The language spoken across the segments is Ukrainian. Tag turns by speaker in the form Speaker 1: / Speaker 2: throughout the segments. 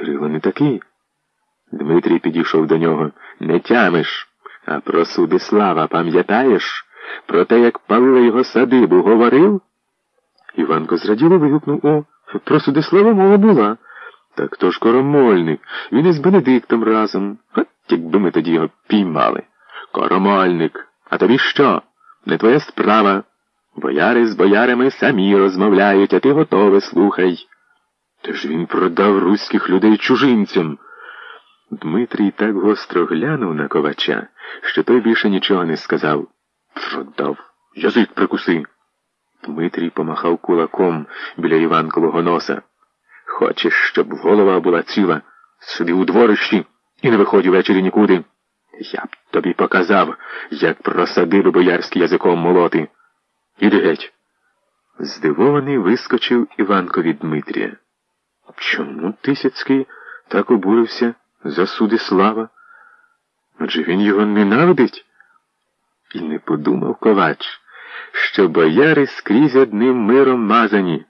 Speaker 1: Кирило не такий. Дмитрій підійшов до нього. Не тямиш, а про Судислава пам'ятаєш? Про те, як палили його садибу, говорив? Іванко зраділо вигукнув О, про Судислава мова була. Так то ж коромольник, він із Бенедиктом разом. От якби ми тоді його піймали. Коромольник, а тобі що? Не твоя справа. Бояри з боярами самі розмовляють, а ти готове слухай. Та ж він продав руських людей чужинцям. Дмитрій так гостро глянув на ковача, що той більше нічого не сказав. Продав. Язик прикуси. Дмитрій помахав кулаком біля Іванкового носа. Хочеш, щоб голова була ціла, сиди у дворищі і не виходь увечері нікуди. Я б тобі показав, як просадив боярський язиком молоти. Іди геть. Здивований вискочив Іванко від Дмитрія. Чому Тисяцький так обурився за Судислава? Адже він його ненавидить? І не подумав ковач, що бояри скрізь одним миром мазані,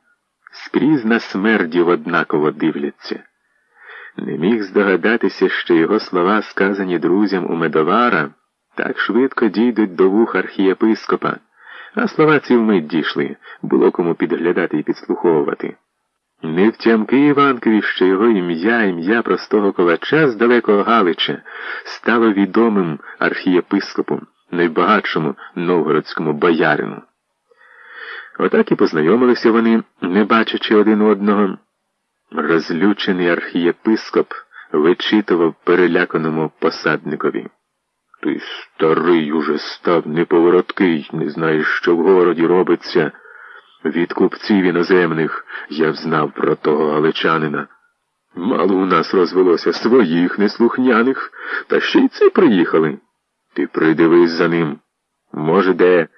Speaker 1: скрізь на смердів однаково дивляться. Не міг здогадатися, що його слова, сказані друзям у медовара, так швидко дійдуть до вух архієпископа, а слова ці вмить дійшли, було кому підглядати і підслуховувати. Не втямки Іванкові, що його ім'я, ім'я простого ковача з далекого Галича стало відомим архієпископом, найбагатшому новгородському боярину. Отак і познайомилися вони, не бачачи один одного. Розлючений архієпископ вичитував переляканому посадникові. Ти старий уже став неповороткий, не знаєш, що в городі робиться. Від купців іноземних я взнав про того галичанина. Мало у нас розвелося своїх неслухняних, та ще й ці приїхали. Ти придивись за ним. Може, де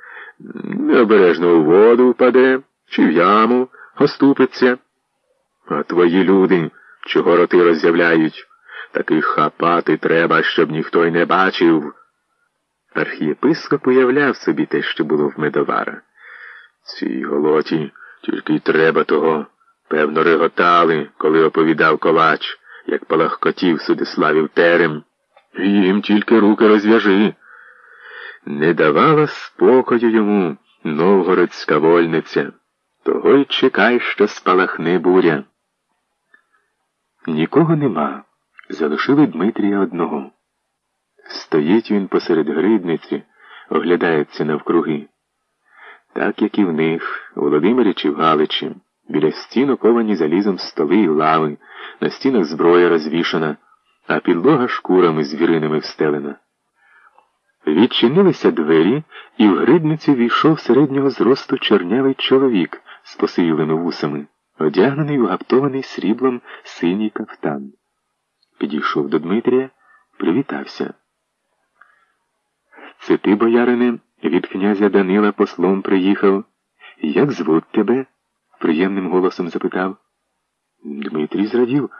Speaker 1: необережно у воду впаде, чи в яму оступиться. А твої люди, чого роти роззявляють, таких хапати треба, щоб ніхто й не бачив. Архієпископ уявляв собі те, що було в медовара. Цій голоті тільки й треба того. Певно, реготали, коли оповідав ковач, як палахкотів Судиславів терем. Їм тільки руки розв'яжи. Не давала спокою йому новгородська вольниця. Того й чекай, що спалахне буря. Нікого нема. Залишили Дмитрія одного. Стоїть він посеред гридниці, оглядається навкруги. Так, як і в них, у Володимирі чи в Галичі, біля стін оковані залізом столи і лави, на стінах зброя розвішана, а підлога шкурами звіринами встелена. Відчинилися двері, і в гридницю війшов середнього зросту чорнявий чоловік з посивілими вусами, одягнений у гаптований сріблом синій кафтан. Підійшов до Дмитрія, привітався. Це ти, боярине, від князя Данила послом приїхав. Як звуть тебе? приємним голосом запитав. Дмитрій зрадів.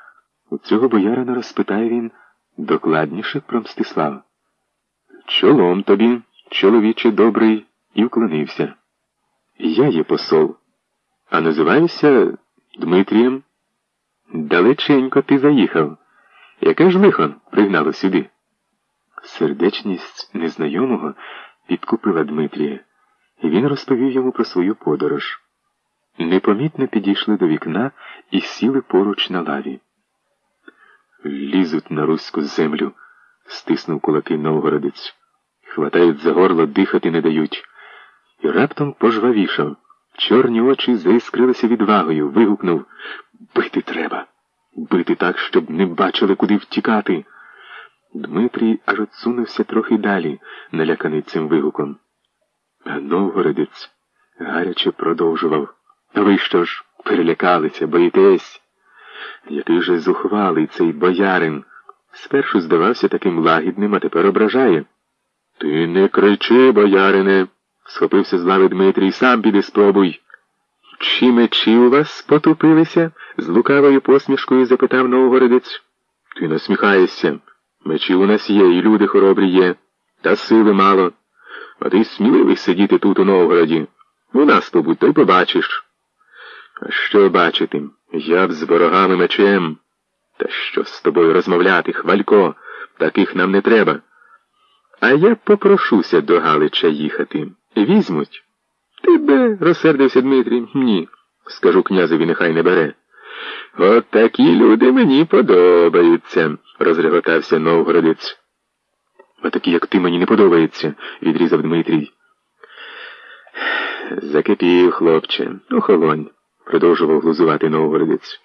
Speaker 1: У цього боярина розпитає він докладніше про Мстислава. Чолом тобі, чоловіче добрий, і вклонився. Я є посол, а називаюся Дмитрієм. Далеченько ти заїхав. Яке ж лихо пригнало сюди? Сердечність незнайомого підкупила Дмитрія, і він розповів йому про свою подорож. Непомітно підійшли до вікна і сіли поруч на лаві. Лізуть на руську землю, стиснув кулаки Новгородець. Хватають за горло, дихати не дають. І раптом пожвавішав. Чорні очі заіскрилися відвагою, вигукнув Бити треба. Бити так, щоб не бачили, куди втікати. Дмитрій аж отсунувся трохи далі, наляканий цим вигуком. А Новгородець гаряче продовжував. Ви що ж, перелякалися, боїтесь? Який же зухвалий цей боярин. Спершу здавався таким лагідним, а тепер ображає. Ти не кричи, боярине, схопився з лави Дмитрій, сам піди спробуй. Чи мечі у вас потупилися? з лукавою посмішкою запитав Новгородець. Ти насміхаєшся. Мечі у нас є, і люди хоробрі є, та сили мало. А ти сміливий сидіти тут у Новгороді. У нас побудь, то й побачиш. А що бачити? Я б з ворогами мечем. Та що з тобою розмовляти, хвалько, таких нам не треба. А я попрошуся до Галича їхати. Візьмуть. Тебе, розсердився Дмитрій. Ні. Скажу князеві, нехай не бере. От такі люди мені подобаються, розреготався Новгородець. А такі, як ти, мені не подобається, відрізав Дмитрій. Закипів, хлопче, охолонь, продовжував глузувати Новгородець.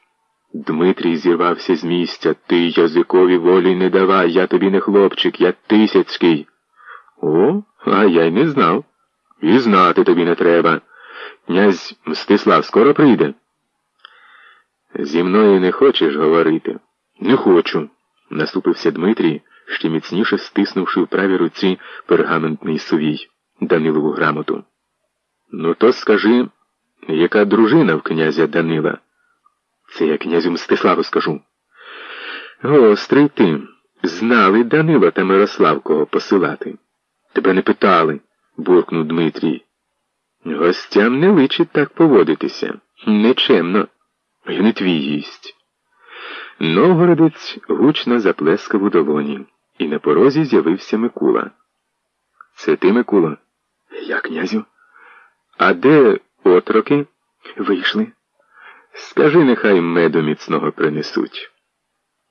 Speaker 1: Дмитрій зірвався з місця. Ти язикові волі не давай, я тобі не хлопчик, я тисяцький. О, а я й не знав. І знати тобі не треба. Князь Мстислав скоро прийде. Зі мною не хочеш говорити? Не хочу, наступився Дмитрій, ще міцніше стиснувши в правій руці пергаментний сувій Данилову грамоту. Ну, то скажи, яка дружина в князя Данила? Це я князю Мстиславу скажу. Гострий ти. Знали Данила та Мирославкого посилати. Тебе не питали, буркнув Дмитрій. Гостям не личить так поводитися. Нечемно. Я не твій гість. Новгородець гучно заплескав у долоні, і на порозі з'явився Микула. Це ти, Микула? Я, князю. А де отроки? Вийшли. Скажи, нехай меду міцного принесуть.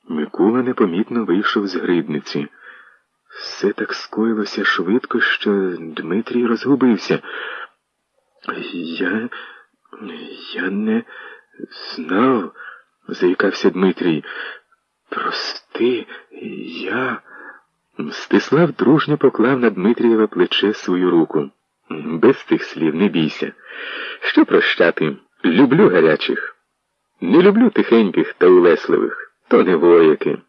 Speaker 1: Микула непомітно вийшов з гридниці. Все так скоїлося швидко, що Дмитрій розгубився. Я. я не знав, заїкався Дмитрій. Прости, я. Мстислав дружньо поклав на Дмитрієве плече свою руку. Без тих слів не бійся. Що прощати? Люблю гарячих. Не люблю тихеньких та улесливих, то не вояки.